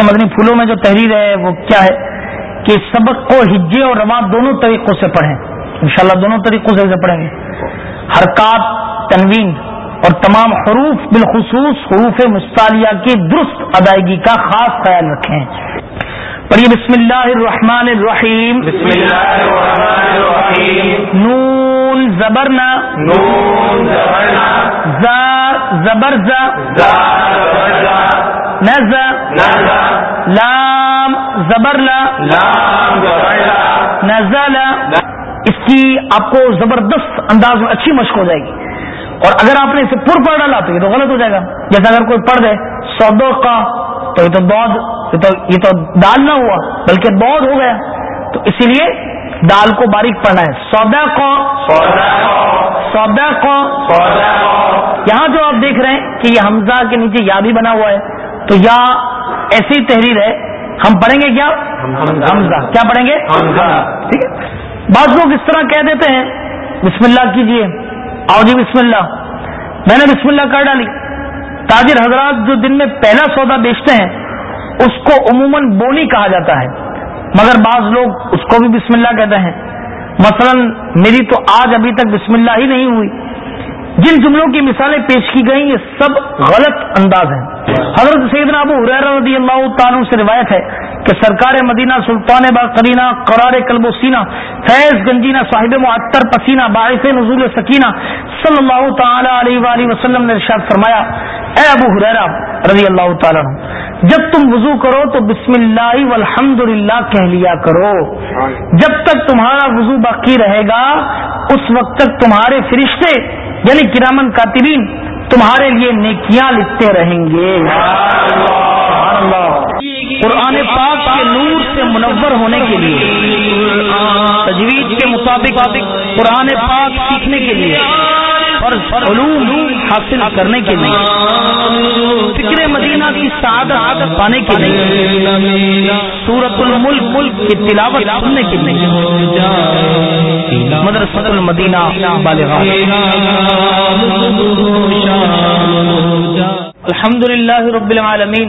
کے مدنی پھولوں میں جو تحریر ہے وہ کیا ہے کہ سبق کو ہجے اور رواں دونوں طریقوں سے پڑھیں۔ انشاءاللہ دونوں طریقوں سے پڑھیں گے۔ حرکات تنوین اور تمام حروف بالخصوص حروف مستعلیہ کی درست ادائیگی کا خاص خیال رکھیں۔ پڑھیے بسم اللہ الرحمن الرحیم۔ بسم اللہ الرحمن الرحیم۔ نون زبرنا۔ نون زبرنا۔ ز زبر ز زا زبرنا نز نزا لام زبر لا نزل اس کی آپ کو زبردست انداز میں اچھی مشق ہو جائے گی۔ اور اگر آپ نے اسے پر پڑھ ڈالا تو یہ تو غلط ہو جائے گا۔ جیسے اگر کوئی پڑھ دے سودو کا تو یہ تو بود یہ تو یہ تو دال نہ ہوا بلکہ بود ہو گیا۔ تو اسی لیے دال کو باریک پڑھنا ہے۔ سودا کو سودا کو یہاں جو آپ دیکھ رہے ہیں کہ یہ حمزہ کے نیچے یا بھی بنا ہوا ہے۔ تو یا ایسی تحریر ہے ہم پڑھیں گے کیا؟ حمزہ کیا پڑھیں گے؟ ٹھیک ہے۔ بعض لوگ اس طرح کہہ دیتے ہیں بسم اللہ کیجیے۔ آؤ جی بسم اللہ۔ میں نے بسم اللہ کر ڈالی۔ تاجر حضرات جو دن میں پہلا سودا بیچتے ہیں اس کو عموماً بونی کہا جاتا ہے۔ مگر بعض لوگ اس کو بھی بسم اللہ کہتے ہیں۔ مثلا میری تو آج ابھی تک بسم اللہ ہی نہیں ہوئی۔ جن جملوں کی مثالیں پیش کی گئی یہ سب غلط انداز ہیں۔ حضرت سیدنا ابو حریر رضی اللہ تعالیٰ سے روایت ہے کہ سرکار مدینہ سلطان با کرینہ قرار قلب و سینہ، فیض گنجینہ صاحب معطر پسینہ، باعث نزول سکینہ صلی اللہ تعالی علیہ وآلہ وسلم نے ارشاد فرمایا، اے ابو حریرہ رضی اللہ تعالیٰ جب تم وضو کرو تو بسم اللہ والحمد للہ کہہ لیا کرو۔ جب تک تمہارا وضو باقی رہے گا، اس وقت تک تمہارے فرشتے یعنی کرامن کاتبین، تمہارے لیے نیکیاں لکھتے رہیں گے۔ قرآن پاک کے نور سے منور ہونے کے لیے تجویز کے مطابق قرآن پاک سیکھنے کے لیے اور علوم حاصل کرنے کے لیے، فکر مدینہ کی سعادت پانے کے لیے سورت الملک ملک کی تلاوت سننے کے لیے، مدرسۃ المدینہ الحمد للہ رب العالمین،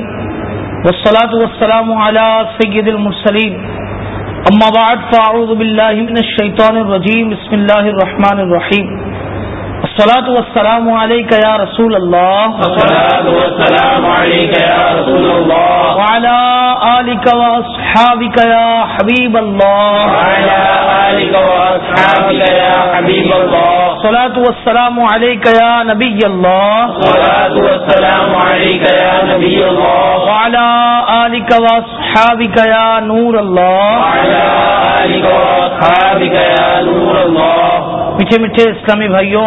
والصلاة والسلام على سید المرسلین۔ اما بعد، فاعوذ باللہ من الشیطان الرجیم، بسم اللہ الرحمن الرحیم۔ الصلاة والسلام علیکہ یا رسول اللہ والسلام علیک یا رسول اللہ وعلى آلك وأصحابك يا حبيب الله. وعلى آلك وأصحابك يا حبيب الله. الصلاة والسلام عليك يا نبي الله. الصلاة والسلام عليك يا نبي الله. وعلى آلك وأصحابك يا نور الله. وعلى آلك وأصحابك يا نور الله. میٹھے میٹھے اسلامی بھائیوں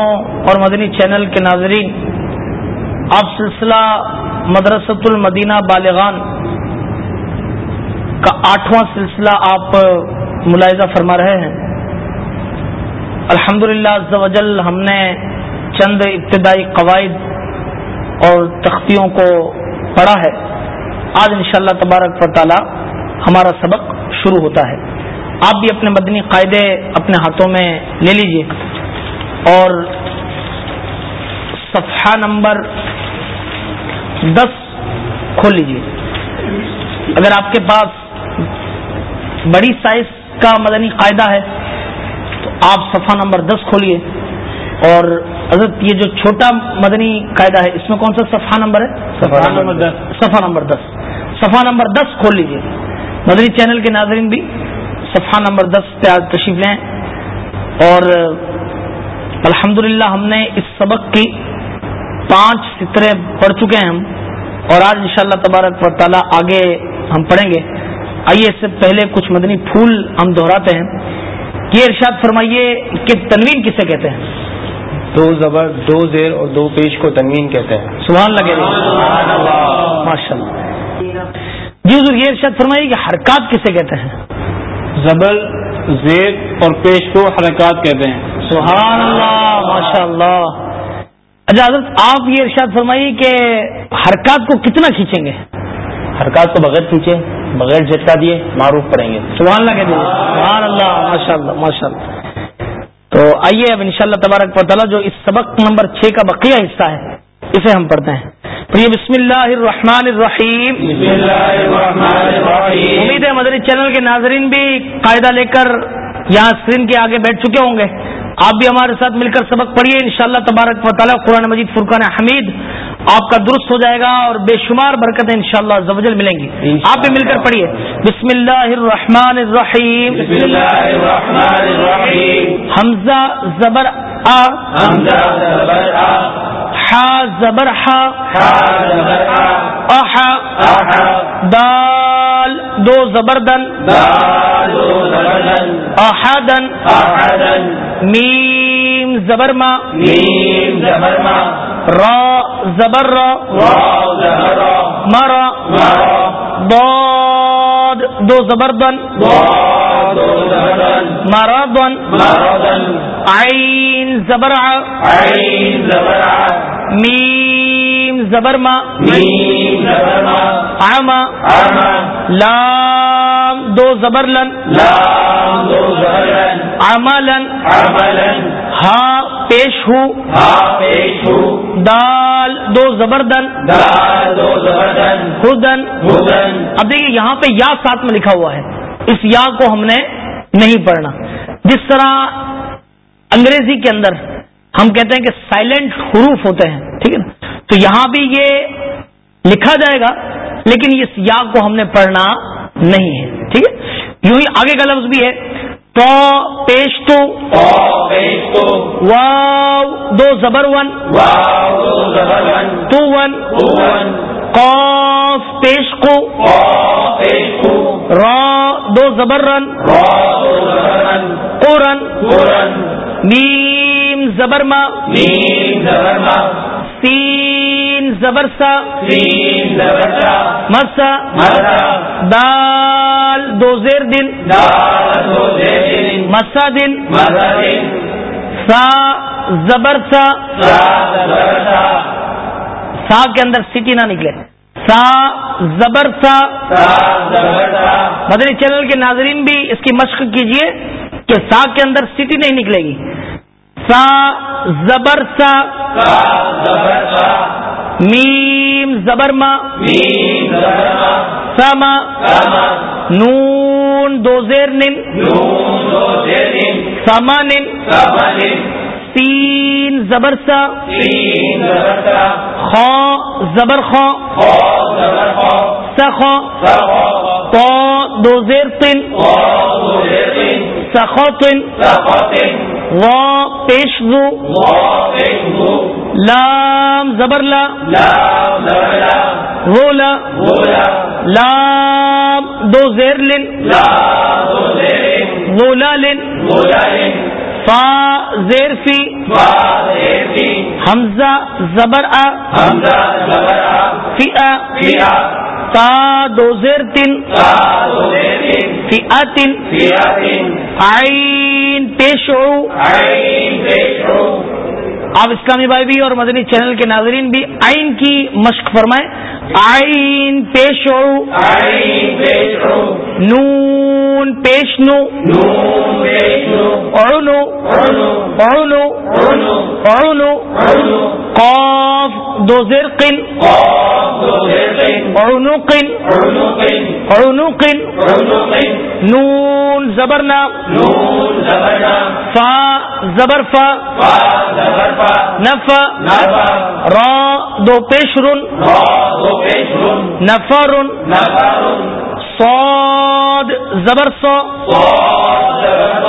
اور مدنی چینل کے ناظرین، آپ سلسلہ مدرسۃ المدینہ بالغان کا آٹھواں سلسلہ آپ ملاحظہ فرما رہے ہیں۔ الحمد للہ ہم نے چند ابتدائی قواعد اور تختیوں کو پڑھا ہے۔ آج انشاءاللہ تبارک و تعالی ہمارا سبق شروع ہوتا ہے۔ آپ بھی اپنے مدنی قاعدے اپنے ہاتھوں میں لے لیجیے۔ اور صفحہ نمبر دس کھول لیجیے۔ اگر آپ کے پاس بڑی سائز کا مدنی قاعدہ ہے تو آپ صفحہ نمبر دس کھولیے۔ اور حضرت یہ جو چھوٹا مدنی قاعدہ ہے اس میں کون سا صفحہ نمبر ہے؟ صفحہ نمبر دس۔ صفحہ نمبر دس۔ صفحہ نمبر دس کھول لیجیے۔ مدنی چینل کے ناظرین بھی صفحہ نمبر دس پہ آج تشریف لیں۔ اور الحمد ہم نے اس سبق کی پانچ سترے پڑھ چکے ہیں ہم۔ اور آج انشاءاللہ تبارک و تعالیٰ آگے ہم پڑھیں گے۔ آئیے اس سے پہلے کچھ مدنی پھول ہم دہراتے ہیں۔ یہ ارشاد فرمائیے کہ تنوین کسے کہتے ہیں؟ دو زبر دو زیر اور دو پیش کو تنوین کہتے ہیں۔ سبحان لگے ماشاء اللہ۔ جی حضور یہ ارشاد فرمائیے کہ حرکات کسے کہتے ہیں؟ زبر زیر اور پیش کو حرکات کہتے ہیں۔ سبحان اللہ ماشاء اللہ اچھا حضرت آپ یہ ارشاد فرمائیے کہ حرکات کو کتنا کھینچیں گے؟ حرکات کو بغیر کھینچے بغیر جھٹکا دیے معروف کریں گے۔ سبحان اللہ کہہ دیجیے سبحان اللہ ماشاء اللہ ماشاء اللہ تو آئیے اب انشاءاللہ تبارک و تعالیٰ جو اس سبق نمبر چھ کا بقیہ حصہ ہے اسے ہم پڑھتے ہیں۔ پڑھیے بسم اللہ الرحمن الرحیم۔ بسم اللہ الرحمن الرحیم۔ امید ہے مدری چینل کے ناظرین بھی قاعدہ لے کر یہاں اسکرین کے آگے بیٹھ چکے ہوں گے۔ آپ بھی ہمارے ساتھ مل کر سبق پڑھیے انشاءاللہ تبارک و تعالیٰ قرآن مجید فرقان حمید آپ کا درست ہو جائے گا اور بے شمار برکتیں انشاءاللہ شاء اللہ ملیں گی۔ آپ بھی مل کر پڑھیے۔ بسم اللہ الرحمن الرحیم۔ بسم اللہ الرحمن الرحیم۔ حمزہ زبر آ۔ حمزہ زبر آ۔ زبر حا. حا زبر آ اح اح دال دو زبردن دال دو زبردن احدن میم زبر ما. زبر را زبر را. را زبر را. مرا ضاد دو زبردن مرضن مرضن عین زبر ع عین زبر میم زبر ما. میم زبر ما. عما عما لام دو زبر لن. عملن. ہا پیش ہو. دال دو زبردن ہدن. اب دیکھیے یہاں پہ یا ساتھ میں لکھا ہوا ہے. اس یا کو ہم نے نہیں پڑھنا. جس طرح انگریزی کے اندر ہم کہتے ہیں کہ سائلنٹ حروف ہوتے ہیں ٹھیک ہے نا؟ تو یہاں بھی یہ لکھا جائے گا لیکن اس یا کو ہم نے پڑھنا نہیں ہے ٹھیک ہے؟ یوں ہی آگے کا لفظ بھی ہے تو پیش تو واو دو زبر ون تو ون قاف پیش کو قاف پیش کو را دو زبر رن قرن قرن میم زبر ما میم زبر ما سین زبر سا سین زبر سا مسا مرسا دال دو زیر دن دال دو زیدن مسا دن سا زبر سا سا زبر سا سا کے اندر سٹی نہ نکلے سا زبر سا سا زبر سا مدنی چینل کے ناظرین بھی اس کی مشق کیجیے کہ سا کے اندر سٹی نہیں نکلے گی سا زبر سا میم زبر ما سما نون دو زیر نن سما نن سین زبر سا سین زبر سخا سخا تو دو زیر تن سخا تن سخاتن و پیش زو وا پیش دو لام زبر لا. زبر لا. غولا لام دو زیر لن. زیدن غولا لن. فا زیر فی. حمزہ زبر آ. فی آ. تا دو زیر تن. تا عین پیش ہو۔ آپ اسلامی بھائی بھی اور مدنی چینل کے ناظرین بھی آئین کی مشق فرمائیں۔ آئین پیش ہو عین پیش ہو۔ نون پیش نو۔ نون پیش ہو اعنو عنو اعنو عنو اعنو عنو دو زر قن عنق عنق نون زبرنا نون زبر نا فا زبر فا فا زبر فا نفا را دو پیش رن را دو پیش رن نفر صاد زبر سو زبر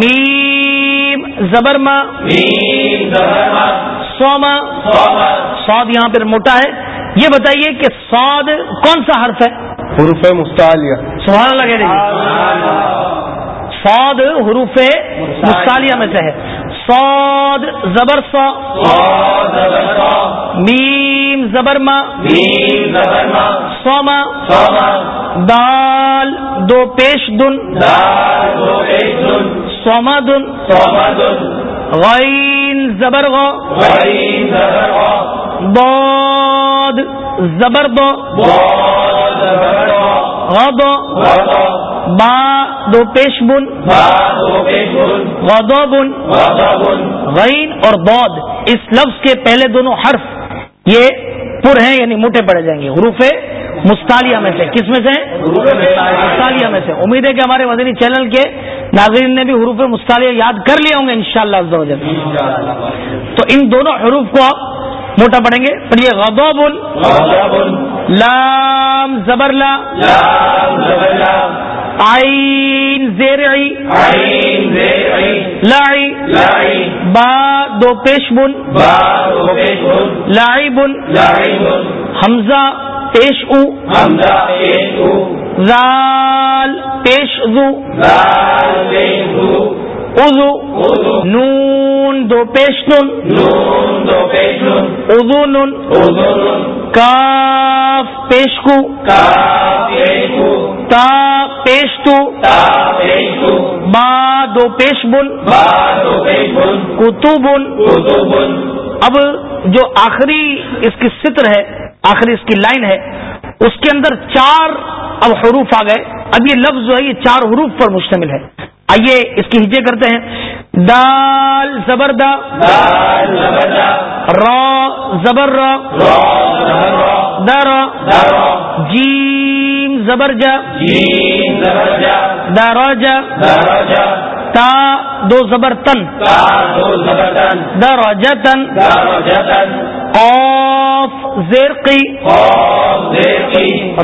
میم زبر ما زبر سوما سعد یہاں پر موٹا ہے۔ یہ بتائیے کہ سعد کون سا حرف ہے؟ حروف مستعلیہ۔ سبحان اللہ کہہ دیجیے۔ سعد حروف مستعلیہ میں سے ہے۔ سعد زبر سو صاد زبر صا میم زبر ما۔ میم زبر ما۔ سوما دال دو پیش دن۔ دال دو پیش رن سوما دن۔ غین زبر غ غین زبر زبر دو۔ باد با دو پیش بن۔ با دو غین اور بود اس لفظ کے پہلے دونوں حرف یہ پر ہیں یعنی موٹے پڑے جائیں گے۔ حروف مستالیہ میں سے۔ کس میں سے؟ مستالیہ میں سے۔ امید ہے کہ ہمارے مدنی چینل کے ناظرین نے بھی حروف مستالیہ یاد کر لیے ہوں گے انشاءاللہ شاء اللہ تو ان دونوں حروف کو آپ موٹا پڑھیں گے پڑھیے غضب. لام زبر لا. عین زیر لائی با دو پیش بن لائی بن حمزہ پیش او. زال پیش زو. ازو نون. دو پیش نون. ازو نون. کاف پیش کو. تا پیش تو. با دو پیش بن. کتو بن. اب جو آخری اس کی ستر ہے آخری اس کی لائن ہے اس کے اندر چار اب حروف آ گئے۔ اب یہ لفظ جو ہے یہ چار حروف پر مشتمل ہے۔ آئیے اس کی ہجے کرتے ہیں۔ دال زبر دا۔ را زبر را۔ در جیم زبر جا۔ تا دو زبر تن. دراجا تن قاف زیرقی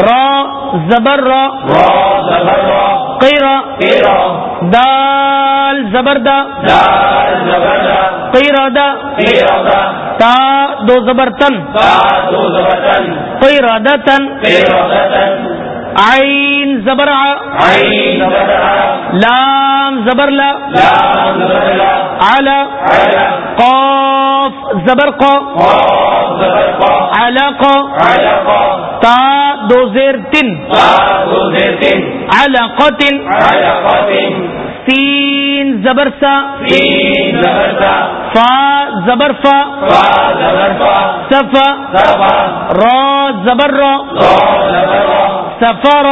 را زبر را. قیرا. دال زبردا قیرادا تا دو زبرتن قیرادا تن. عین زبر لام زبر لا. علا. قاف زبر قا. علاقا تا دو زیر تن علاقتن سین زبر سا. فا زبر فا. صفا. را زبر را. سفر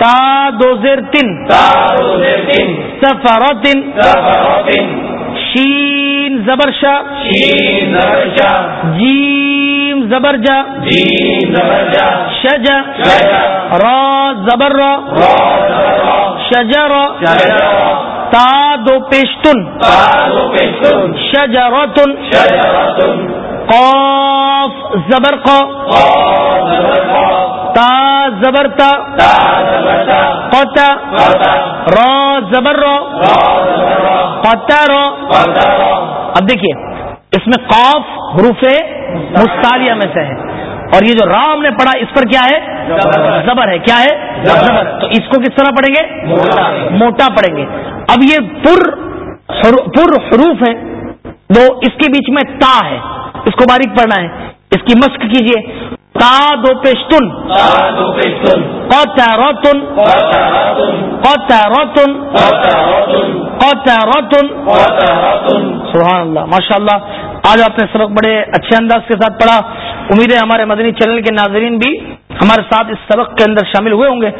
تا دو زیر تن سفرتن. شین زبر شا جیم زبر جا شجا. را زبر را شجر تا دو پیشتن شجرتن قاف زبر قا تا زبر تا قطع، را زبر را قطع را. اب دیکھیے، اس میں قاف حروف مستالیہ میں سے ہے۔ اور یہ جو رام نے پڑھا، اس پر کیا ہے؟ زبر ہے۔ کیا ہے؟ زبر۔ تو اس کو کس طرح پڑھیں گے؟ موٹا پڑھیں گے۔ اب یہ پر پر حروف ہے دو اس کے بیچ میں تا ہے۔ اس کو باریک پڑھنا ہے۔ اس کی مشق کیجیے. تا دو پیشتن سبحان اللہ. ماشاء اللہ آج آپ نے سبق بڑے اچھے انداز کے ساتھ پڑھا. امید ہے ہمارے مدنی چینل کے ناظرین بھی ہمارے ساتھ اس سبق کے اندر شامل ہوئے ہوں گے.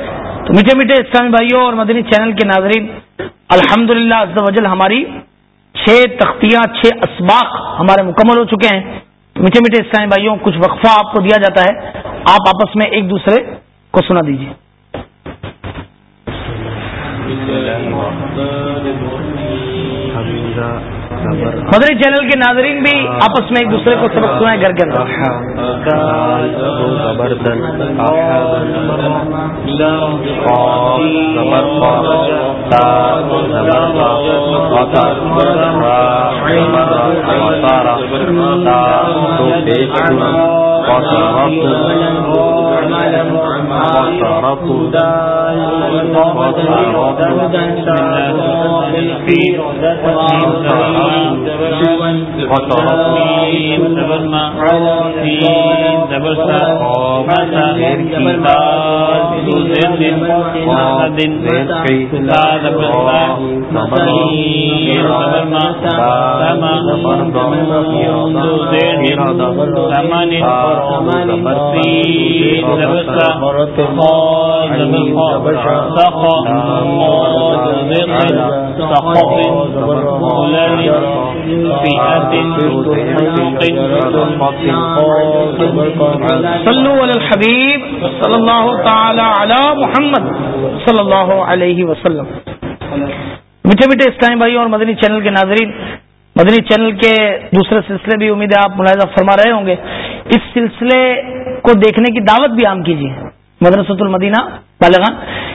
تو میٹھے میٹھے اسلامی بھائیوں اور مدنی چینل کے ناظرین الحمد للہ ہماری چھ تختیاں چھ اسباق ہمارے مکمل ہو چکے ہیں. میٹھے میٹھے اسلامی بھائیوں، کچھ وقفہ آپ کو دیا جاتا ہے۔ آپ آپس میں ایک دوسرے کو سنا دیجیے مدری چینل کے ناظرین بھی آپس میں ایک دوسرے کو سبق سنائے گھر کے اندر۔ تعلم الحبیب صلی اللہ تعالی علی محمد صلی اللہ علیہ وسلم. میٹھے میٹھے ٹائم بھائی اور مدنی چینل کے ناظرین، مدنی چینل کے دوسرے سلسلے بھی امید ہے آپ ملاحظہ فرما رہے ہوں گے۔ اس سلسلے کو دیکھنے کی دعوت بھی عام کیجیے۔ مدرسۃ المدینہ بالغان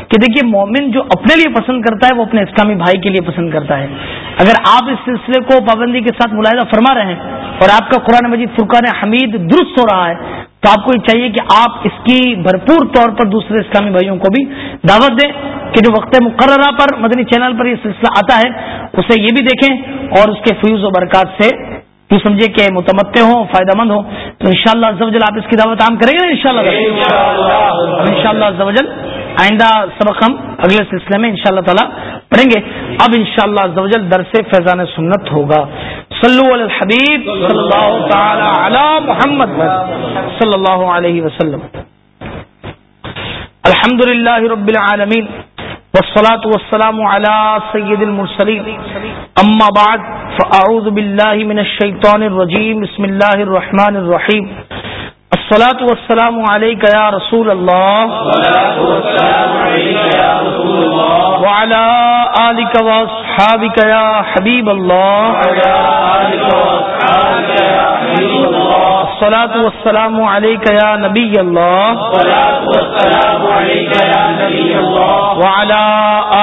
کہ دیکھیے مومن جو اپنے لیے پسند کرتا ہے، وہ اپنے اسلامی بھائی کے لیے پسند کرتا ہے۔ اگر آپ اس سلسلے کو پابندی کے ساتھ ملاحظہ فرما رہے ہیں اور آپ کا قرآن مجید فرقان حمید درست ہو رہا ہے، تو آپ کو یہ چاہیے کہ آپ اس کی بھرپور طور پر دوسرے اسلامی بھائیوں کو بھی دعوت دیں کہ جو وقت مقررہ پر مدنی چینل پر یہ سلسلہ آتا ہے، اسے یہ بھی دیکھیں اور اس کے فیوز و برکات سے یہ سمجھے کہ متمد ہوں فائدہ مند ہوں تو ان شاء اللہ آپ اس کی دعوت عام کریں گے نا ان شاء اللہ آئندہ سبق ہم اگلے سلسلے میں ان شاء اللہ تعالیٰ پڑھیں گے۔ اب ان شاء اللہ درس فیضان سنت ہوگا۔ صلو علی الحبیب صلی اللہ تعالی علی محمد. صلی اللہ علیہ وسلم۔ الحمد للہ رب العالمین۔ والصلاة والسلام على سيد المرسلين. أما بعد، فأعوذ بالله من الشيطان الرجيم. بسم الله الرحمن الرحيم. الصلاة والسلام عليك يا رسول الله. وعلى آلك وأصحابك يا حبيب الله. وعلى آلك وأصحابك الله الصلاة والسلام عليك يا نبي الله. والسلام عليك يا نبي الله وعلى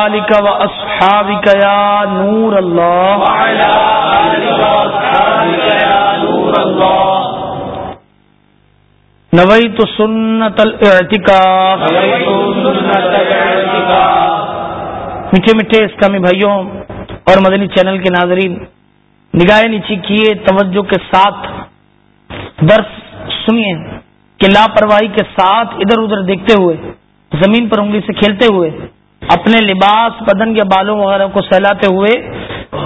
آلك وأصحابك يا نور الله. وعلى آلك وأصحابك يا نور الله نويت سنة الاعتكاف. نويت سنة الاعتكاف میٹھے میٹھے اسلامی بھائیوں اور مدنی چینل کے ناظرین نگاہ نیچی کیے توجہ کے ساتھ درس سنیے کہ لاپرواہی کے ساتھ ادھر ادھر دیکھتے ہوئے، زمین پر انگلی سے کھیلتے ہوئے، اپنے لباس، بدن کے بالوں وغیرہ کو سہلاتے ہوئے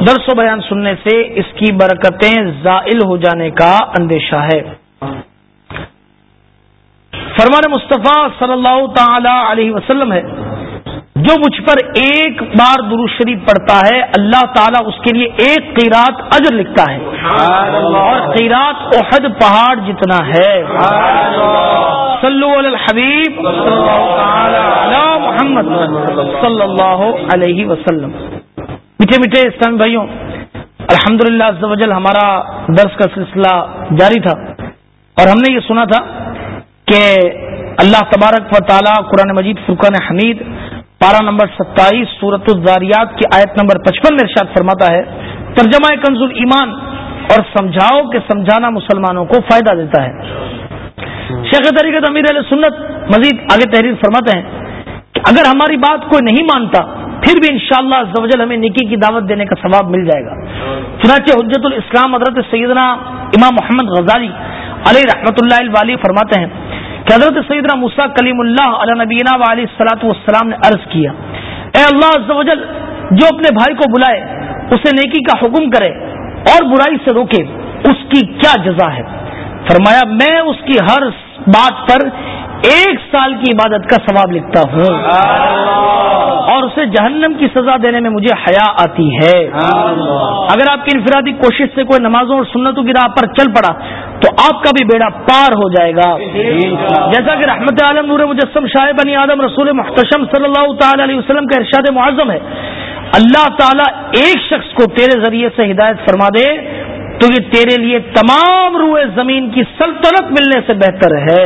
درس و بیان سننے سے اس کی برکتیں زائل ہو جانے کا اندیشہ ہے۔ فرمان مصطفیٰ صلی اللہ تعالی علیہ وسلم ہے جو مجھ پر ایک بار درو شریف پڑتا ہے، اللہ تعالیٰ اس کے لیے ایک قیرات اجر لکھتا ہے۔ اور قیرات احد پہاڑ جتنا ہے۔ صلو علی الحبیب۔ محمد صلی اللہ علیہ وسلم۔ میٹھے میٹھے اسلام بھائیوں الحمد للہ ہمارا درس کا سلسلہ جاری تھا۔ اور ہم نے یہ سنا تھا کہ اللہ تبارک و تعالیٰ قرآن مجید فرقان حمید پارہ نمبر ستائیس سورت الزاریات کی آیت نمبر پچپن میں ارشاد فرماتا ہے، ترجمہ کنز ایمان اور سمجھاؤ کہ سمجھانا مسلمانوں کو فائدہ دیتا ہے۔ شیخ طریقت امیر علیہ سنت مزید آگے تحریر فرماتے ہیں کہ اگر ہماری بات کوئی نہیں مانتا، پھر بھی انشاءاللہ شاء اللہ ہمیں نکی کی دعوت دینے کا ثواب مل جائے گا۔ چنانچہ حجت الاسلام حضرت سیدنا امام محمد غزالی علیہ رحمۃ اللہ علیہ فرماتے ہیں کہ حضرت سیدنا مسا کلیم اللہ علیہ نبینہ علیہ السلاۃ والسلام نے عرض کیا، اے اللہ عز و جل، جو اپنے بھائی کو بلائے، اسے نیکی کا حکم کرے اور برائی سے روکے، اس کی کیا جزا ہے؟ فرمایا، میں اس کی ہر بات پر ایک سال کی عبادت کا ثواب لکھتا ہوں۔ اور اسے جہنم کی سزا دینے میں مجھے حیا آتی ہے۔ اگر آپ کی انفرادی کوشش سے کوئی نمازوں اور سنتوں کی راہ پر چل پڑا، تو آپ کا بھی بیڑا پار ہو جائے گا۔ جیسا کہ رحمت عالم نور مجسم شاہ بنی آدم رسول محتشم صلی اللہ تعالی علیہ وسلم کا ارشاد معظم ہے۔ اللہ تعالیٰ ایک شخص کو تیرے ذریعے سے ہدایت فرما دے تو یہ تیرے لیے تمام روئے زمین کی سلطنت ملنے سے بہتر ہے۔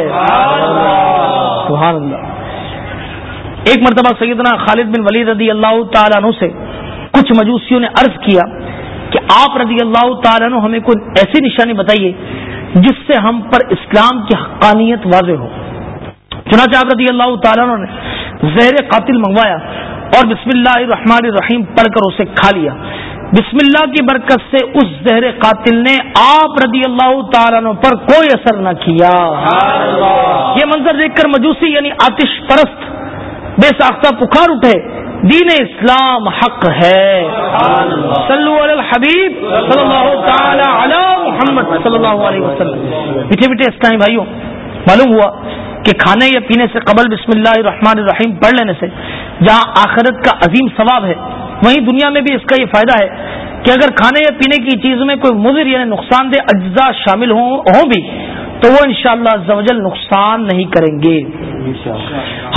سبحان اللہ۔ ایک مرتبہ سیدنا خالد بن ولی رضی اللہ تعالیٰ عنہ سے کچھ مجوسیوں نے عرض کیا کہ آپ رضی اللہ تعالیٰ عنہ ہمیں کوئی ایسی نشانی بتائیے جس سے ہم پر اسلام کی حقانیت واضح ہو۔ چنانچہ آپ رضی اللہ تعالیٰ عنہ نے زہر قاتل منگوایا اور بسم اللہ الرحمن الرحیم پڑھ کر اسے کھا لیا۔ بسم اللہ کی برکت سے اس زہر قاتل نے آپ رضی اللہ تعالیٰ عنہ پر کوئی اثر نہ کیا۔ یہ منظر دیکھ کر مجوسی یعنی آتش پرست بے ساختہ پکار اٹھے۔ دین اسلام حق ہے۔ صلو علی الحبیب صلی اللہ تعالی علی محمد صلی اللہ علیہ وسلم۔ میٹھے میٹھے اسلامی بھائیوں، معلوم ہوا کہ کھانے یا پینے سے قبل بسم اللہ الرحمن الرحیم پڑھ لینے سے جہاں آخرت کا عظیم ثواب ہے، وہیں دنیا میں بھی اس کا یہ فائدہ ہے کہ اگر کھانے یا پینے کی چیز میں کوئی مضر یعنی نقصان دہ اجزاء شامل ہوں ہوں بھی تو وہ انشاءاللہ شاء اللہ نقصان نہیں کریں گے۔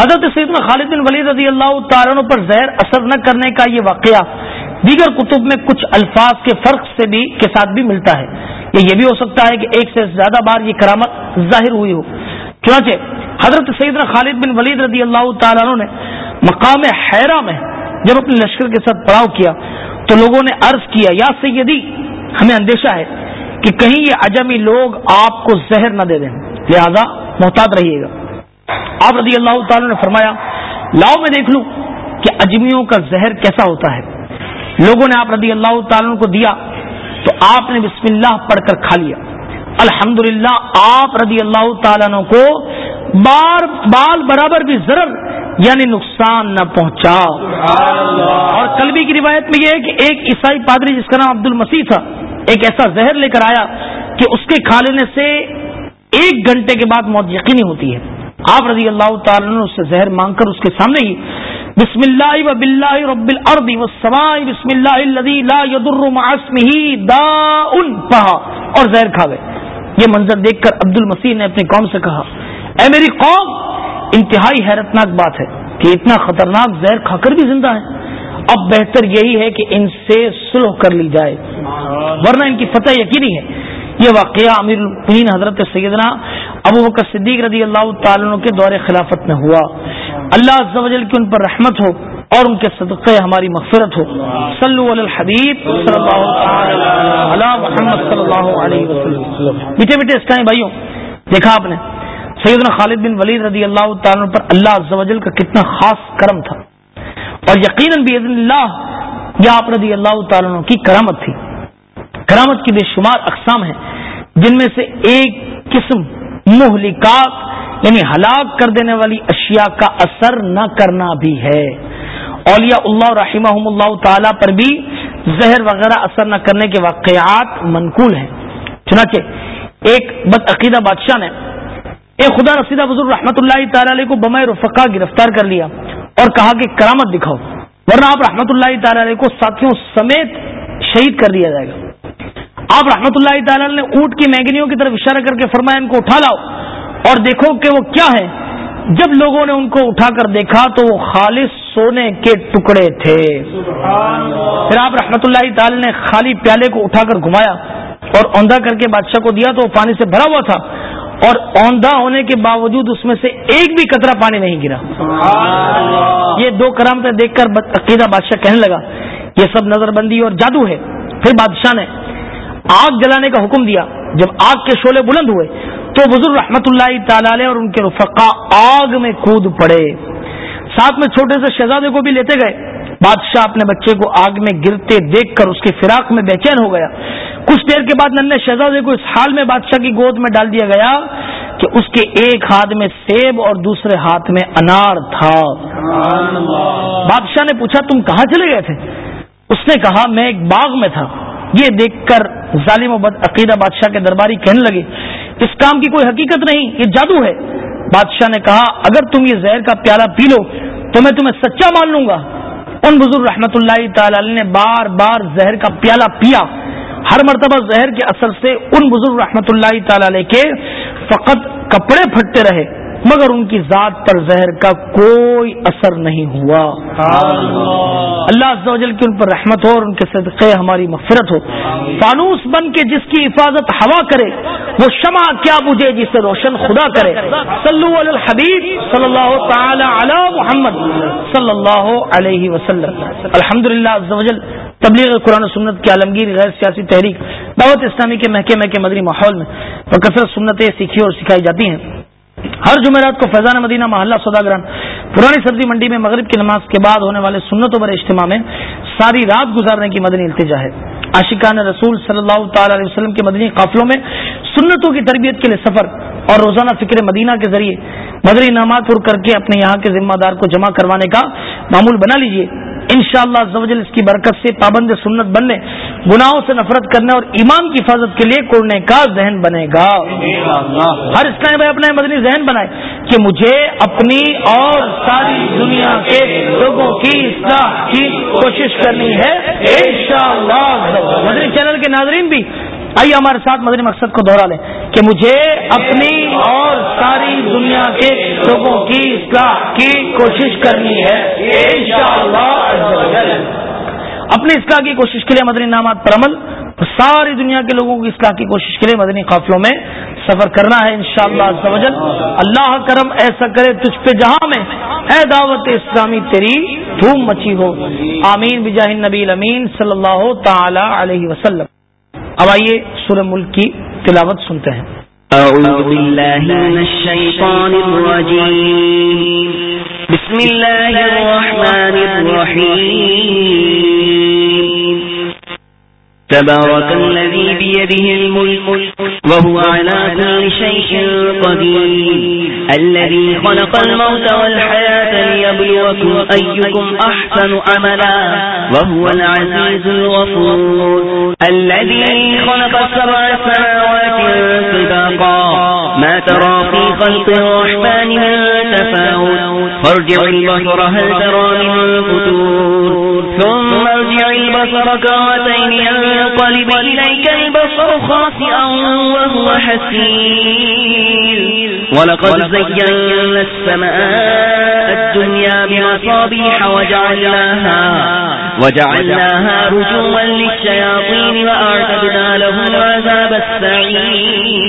حضرت سیدنا خالد بن ولید رضی اللہ تعالیٰ پر زہر اثر نہ کرنے کا یہ واقعہ دیگر کتب میں کچھ الفاظ کے فرق سے بھی کے ساتھ بھی ملتا ہے۔ یا یہ بھی ہو سکتا ہے کہ ایک سے زیادہ بار یہ کرامت ظاہر ہوئی ہو۔ چنانچہ حضرت سیدنا خالد بن ولید رضی اللہ تعالیٰ نے مقام حیرہ میں جب اپنے لشکر کے ساتھ پڑاؤ کیا تو لوگوں نے عرض کیا، یا سیدی، ہمیں اندیشہ ہے کہ کہیں یہ اجمی لوگ آپ کو زہر نہ دے دیں۔ لہذا محتاط رہیے گا۔ آپ رضی اللہ تعالی نے فرمایا، لاؤ میں دیکھ لوں کہ اجمیوں کا زہر کیسا ہوتا ہے۔ لوگوں نے آپ رضی اللہ تعالیٰ کو دیا تو آپ نے بسم اللہ پڑھ کر کھا لیا۔ الحمد آپ رضی اللہ تعالیٰ کو بار بال برابر بھی ضرر یعنی نقصان نہ پہنچا۔ اور کلبی کی روایت میں یہ ہے کہ ایک عیسائی پادری جس کا نام عبد المسیح تھا ایک ایسا زہر لے کر آیا کہ اس کے کھا لینے سے ایک گھنٹے کے بعد موت یقینی ہوتی ہے۔ آپ رضی اللہ تعالیٰ نے اس سے زہر مانگ کر اس کے سامنے ہی بسم اللہ و بلّہ رب الارض و بسم اللہ لا يضر مع اسمه داء پڑھا اور زہر کھا گئے۔ یہ منظر دیکھ کر عبد المسیح نے اپنی قوم سے کہا، اے میری قوم، انتہائی حیرتناک بات ہے کہ اتنا خطرناک زہر کھا کر بھی زندہ ہے اب بہتر یہی ہے کہ ان سے سلح کر لی جائے۔ ورنہ ان کی فتح یقینی ہے۔ یہ واقعہ امیر القین حضرت سیدنا ابو بکر صدیق رضی اللہ تعالیٰ کے دور خلافت میں ہوا۔ اللہ عز و جل کی ان پر رحمت ہو اور ان کے صدقے ہماری مغفرت ہو۔ صلو علی الحبیب صلی اللہ علیہ محمد صلی اللہ علیہ وسلم۔ میٹھے میٹھے اسٹائیں بھائیوں دیکھا آپ نے سیدنا خالد بن ولید رضی اللہ تعالیٰ پر اللہ عز و جل کا کتنا خاص کرم تھا۔ اور یقیناً بھی اللہ یہ آپ رضی اللہ تعالیٰ کی کرامت تھی۔ کرامت کی بے شمار اقسام ہیں، جن میں سے ایک قسم مہلکات یعنی ہلاک کر دینے والی اشیاء کا اثر نہ کرنا بھی ہے۔ اولیاء اللہ رحمہ اللہ تعالی پر بھی زہر وغیرہ اثر نہ کرنے کے واقعات منقول ہیں۔ چنانچہ ایک بدعقیدہ بادشاہ نے ایک خدا رسیدہ بزرگ رحمۃ اللہ تعالی علیہ کو بمائے رفقا گرفتار کر لیا۔ اور کہا کہ کرامت دکھاؤ، ورنہ آپ رحمۃ اللہ تعالی علیہ کو ساتھیوں سمیت شہید کر دیا جائے گا۔ آپ رحمت اللہ تعالی نے اونٹ کی مینگنیوں کی طرف اشارہ کر کے فرمایا، ان کو اٹھا لاؤ۔ اور دیکھو کہ وہ کیا ہے جب لوگوں نے ان کو اٹھا کر دیکھا تو وہ خالص سونے کے ٹکڑے تھے۔ پھر آپ رحمت اللہ تعالی نے خالی پیالے کو اٹھا کر گھمایا اور اوندھا کر کے بادشاہ کو دیا تو وہ پانی سے بھرا ہوا تھا۔ اور اوندھا ہونے کے باوجود اس میں سے ایک بھی قطرہ پانی نہیں گرا۔ یہ دو کرامتیں دیکھ کر عقیدہ بادشاہ کہنے لگا یہ سب نظر بندی اور جادو ہے۔ پھر بادشاہ نے آگ جلانے کا حکم دیا۔ جب آگ کے شعلے بلند ہوئے تو بزرگ رحمت اللہ تعالی اور ان کے رفقا آگ میں کود پڑے۔ ساتھ میں چھوٹے سے شہزادے کو بھی لیتے گئے۔ بادشاہ اپنے بچے کو آگ میں گرتے دیکھ کر اس کے فراق میں بے چین ہو گیا۔ کچھ دیر کے بعد ننے شہزادے کو اس حال میں بادشاہ کی گود میں ڈال دیا گیا کہ اس کے ایک ہاتھ میں سیب اور دوسرے ہاتھ میں انار تھا۔ بادشاہ نے پوچھا، تم کہاں چلے گئے تھے؟ اس نے کہا، میں ایک باغ میں تھا۔ یہ دیکھ کر ظالم و بد عقیدہ بادشاہ کے درباری کہنے لگے، اس کام کی کوئی حقیقت نہیں، یہ جادو ہے۔ بادشاہ نے کہا، اگر تم یہ زہر کا پیالہ پی لو، تو میں تمہیں سچا مان لوں گا۔ ان بزرگ رحمت اللہ تعالی نے بار بار زہر کا پیالہ پیا۔ ہر مرتبہ زہر کے اثر سے ان بزرگ رحمت اللہ تعالی کے فقط کپڑے پھٹتے رہے۔ مگر ان کی ذات پر زہر کا کوئی اثر نہیں ہوا۔ اللہ عز و جل کی ان پر رحمت ہو اور ان کے صدقے ہماری مغفرت ہو۔ فانوس بن کے جس کی حفاظت ہوا کرے، وہ شمع کیا بجھے جسے روشن خدا کرے۔ صلو علی الحبیب صلی اللہ تعالی علی محمد صلی اللہ علیہ وسلم۔ الحمد للہ تبلیغ قرآن و سنت کی عالمگیر غیر سیاسی تحریک، دعوت اسلامی کے محکمہ کے مدری ماحول میں کثرت سنتیں سیکھی اور سکھائی جاتی ہیں۔ ہر جمعرات کو فیضان مدینہ محلہ سوداگران پرانی سبزی منڈی میں مغرب کی نماز کے بعد ہونے والے سنتوں پر اجتماع میں ساری رات گزارنے کی مدنی التجا ہے۔ عاشقان رسول صلی اللہ تعالی علیہ وسلم کے مدنی قافلوں میں سنتوں کی تربیت کے لیے سفر اور روزانہ فکر مدینہ کے ذریعے مدنی انعامات پر کر کے اپنے یہاں کے ذمہ دار کو جمع کروانے کا معمول بنا لیجیے ان شاء اللہ اس کی برکت سے پابند سنت بننے، گناہوں سے نفرت کرنے اور ایمان کی حفاظت کے لیے کرنے کا ذہن بنے گا۔ ہر اسلام بھائی اپنا مدنی ذہن بنائے کہ مجھے اپنی اور ساری دنیا کے لوگوں کی اصلاح کی کوشش کرنی ہے۔ مدنی چینل کے ناظرین بھی آئیے ہمارے ساتھ مدنی مقصد کو دوہرا لیں کہ مجھے اپنی اور ساری دنیا کے لوگوں کی اصلاح کی کوشش کرنی ہے۔ اپنی اصلاح کی کوشش کے لیے مدنی نامات پر عمل، ساری دنیا کے لوگوں کی اصلاح کی کوشش کے لیے مدنی قافلوں میں سفر کرنا ہے انشاءاللہ شاء اللہ اللہ کرم ایسا کرے تجھ پہ جہاں میں اے دعوت اسلامی تیری دھوم مچی ہو۔ آمین۔ بجاہ نبی امین صلی اللہ تعالی علیہ وسلم۔ اب آئیے سورہ ملک کی تلاوت سنتے ہیں۔ اعوذ باللہ من الشیطان الرجیم۔ بسم اللہ الرحمن الرحیم۔ تبارك الذي بيده الملك وهو على كل شيء قدير الذي خلق الموت والحياة ليبلوكم أيكم أحسن عملا. وهو العزيز الغفور. الذي خلق السبع سماوات سباقا. ما ترى في خلق الرحمن من تفاوت. فارجع البصر هل ترى من فتور. ثم ارجع البصر كرتين ينقلب إليك البصر خاسئا وهو حسير ولقد زينا السماء الدنيا بمصابيح وجعلناها وجعلناها رجوما للشياطين وأعتدنا لهم عذاب السعير.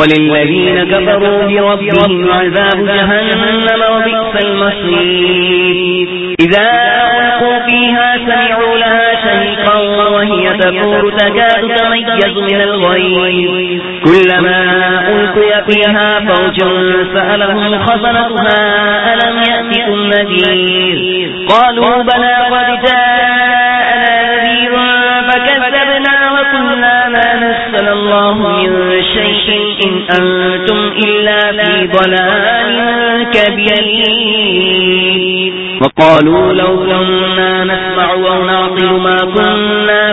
وللذين كفروا بربهم عذاب جهنم وبئس المصير. إذا ألقوا فيها سمعوا شهيقا وهي تفور تكاد تميز من الغيب كلما ألقي فيها فوج سألهم خزنتها، ألم يأتكم نذير قالوا بلى قد جاءنا نذير فكذبنا وقلنا ما نزل الله من شيء إن أنتم إلا في ضلال كبير. وقالوا لو كنا نسمع أو ما كنا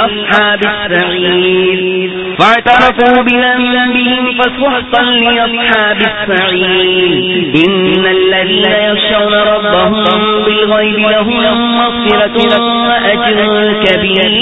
أصحاب السعير. فاعترفوا بذنبهم فسحقا لأصحاب السعير. إن الذين يخشون ربهم بالغيب لهم مغفرة وأجر كبير.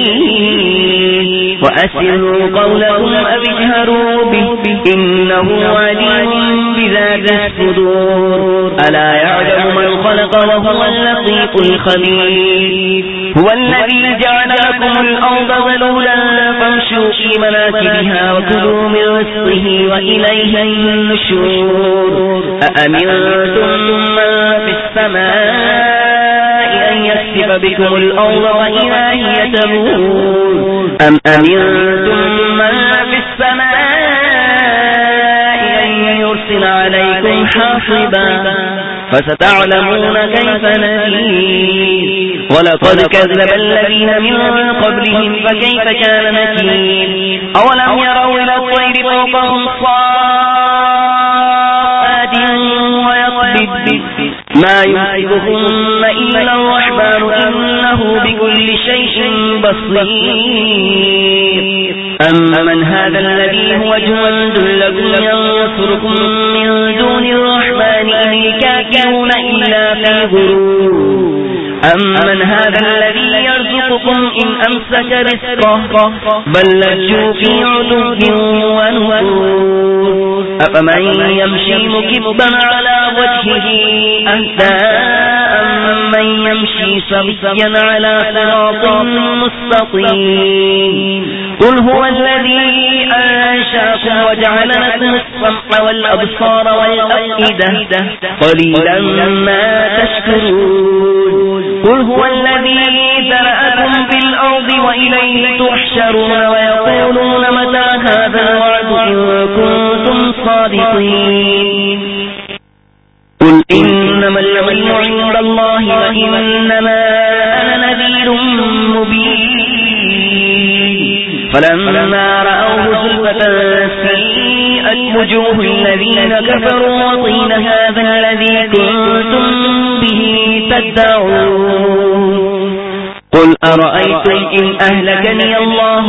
وأسروا قولكم أبجهروا به. إنه عليم بذات الصدور. ألا يعلم من خلق وهو اللطيف الخبير. هو الذي جعل لكم الأرض ذلولا فامشوا في مناكبها وكلوا من رزقه وإليه النشور. أأمنتم من في السماء أن يسف بكم الأرض وإذا هي تمور أم أمنتم من في السماء أن يرسل عليكم حاصبا؟ فستعلمون كيف نذير. ولقد كذب الذين من قبلهم فكيف كان نكير أولم يروا إلى الطير فوقهم صاد ويقبض ما يمسكهن إلا الرحمن إنه بكل شيء بصير. أمن هذا الذي هو جند لكم ينصركم من دون الرحمن؟ إن الكافرون إلا في غرور أمن هذا الذي يرزقكم إن أمسك رزقه بل لجوا في عدو ونفور أفمن يمشي مكبا على وجهه أهداء من يمشي سبيا على صراط مستقيم قل هو الذي أنشاكم وجعل لكم السمع والأبصار والأفئدة قليلا ما تشكرون قل هو الذي ذرأكم في الأرض وإليه تحشرون ويقولون متى هذا الوعد إن كنتم صادقين إنما العلم عند الله وإنما أنا نذير مبين. فلما رأوه زلفة سيئت وجوه الذين كفروا وطين هذا الذي كنتم به تدعون. قل أرأيتم إن أهلكني الله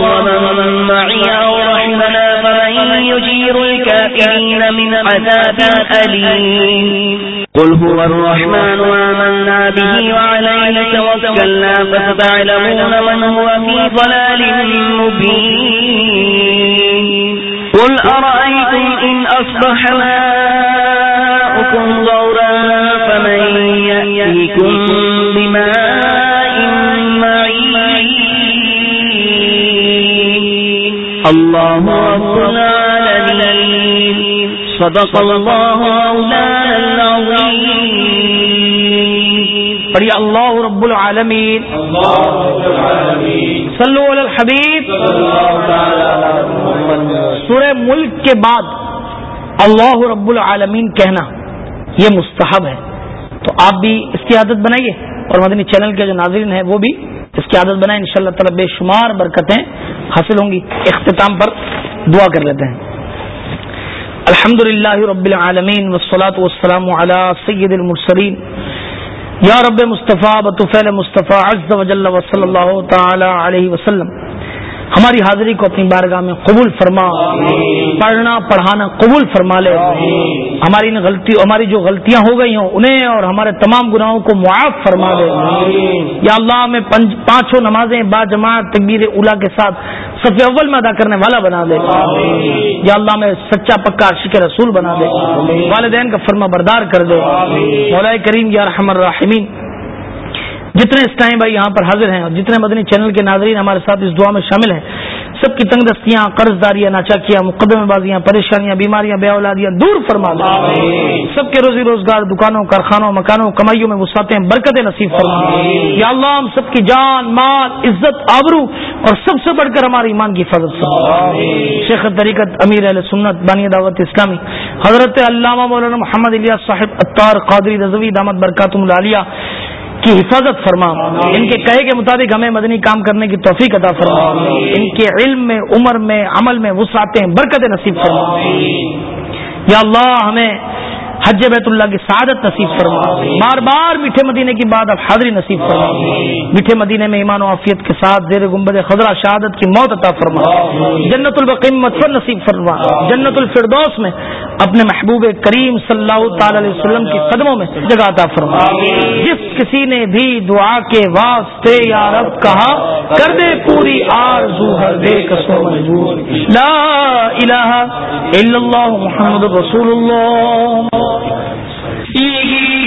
ومن معي أو رحمنا فمن يجير الكافرين من عذاب أليم. قل هو الرحمن وآمنا به وعليه توكلنا فستعلمون من هو في ضلال مبين. قل أرأيتم إن أصبح ماءكم غورا فمن يأتيكم بماء معين. الله رب العالمين. صدق الله مولانا. العظيم پڑھیے اللہ رب العالمین صلو علی الحبیب سورہ ملک کے بعد اللہ رب العالمین کہنا یہ مستحب ہے. تو آپ بھی اس کی عادت بنائیے. اور مدنی چینل کے جو ناظرین ہیں وہ بھی اس کی عادت بنائیں. ان شاء اللہ تعالی بے شمار برکتیں حاصل ہوں گی. اختتام پر دعا کر لیتے ہیں. الحمد للہ رب العالمین وسلاۃ والسلام علی سید المرسلین. یا رب مصطفیٰ، بطفیل مصطفیٰ، عز و جل و صلی اللہ تعالی علیہ وسلم. ہماری حاضری کو اپنی بارگاہ میں قبول فرما۔ پڑھنا پڑھانا قبول فرما لے۔ ہماری ان غلطی ہماری جو غلطیاں ہو گئی ہوں انہیں اور ہمارے تمام گناہوں کو معاف فرما دے یا اللہ میں پانچوں نمازیں با جماعت تکبیر اولا کے ساتھ صف اول میں ادا کرنے والا بنا دے یا اللہ میں سچا پکا عشق رسول بنا دے والدین کا فرما بردار کر دے۔ مولا کریم یا رحم الرحمین جتنے اس ٹائم بھائی یہاں پر حاضر ہیں اور جتنے مدنی چینل کے ناظرین ہمارے ساتھ اس دعا میں شامل ہیں سب کی تنگ دستیاں قرض داریاں ناچاکیاں مقدمے بازیاں پریشانیاں بیماریاں بے اولادیاں دور فرما دے سب کے روزی روزگار دکانوں کارخانوں مکانوں کمائیوں میں وسعتیں برکت نصیب فرما۔ یا اللہ ہم سب کی جان مال عزت آبرو اور سب سے بڑھ کر ہمارے ایمان کی حفاظت شیخ طریقت امیر علیہ سنت بانی دعوت اسلامی حضرت علامہ مولانا محمد الیاس صاحب اطار قادری رضوی دامت برکاتم العالیہ کی حفاظت فرما۔ ان کے کہے کے مطابق ہمیں مدنی کام کرنے کی توفیق عطا فرما۔ ان کے علم میں عمر میں عمل میں وسعتیں برکت نصیب فرما۔ یا اللہ ہمیں حج بیت اللہ کی سعادت نصیب فرما. بار بار میٹھے مدینے کی بعد اب حاضری نصیب فرما. میٹھے مدینے میں ایمان و عافیت کے ساتھ زیر گنبد خزرہ شہادت کی موت عطا فرما. جنت البقیم متفر نصیب فرما. جنت الفردوس میں اپنے محبوب کریم صلی اللہ تعالی علیہ وسلم کی قدموں میں جگہ عطا فرما. جس کسی نے بھی دعا کے واسطے یا رب کہا کر دے پوری آرزو ہر بے کسو لا الہ الا اللہ محمد رسول اللہ. ایہی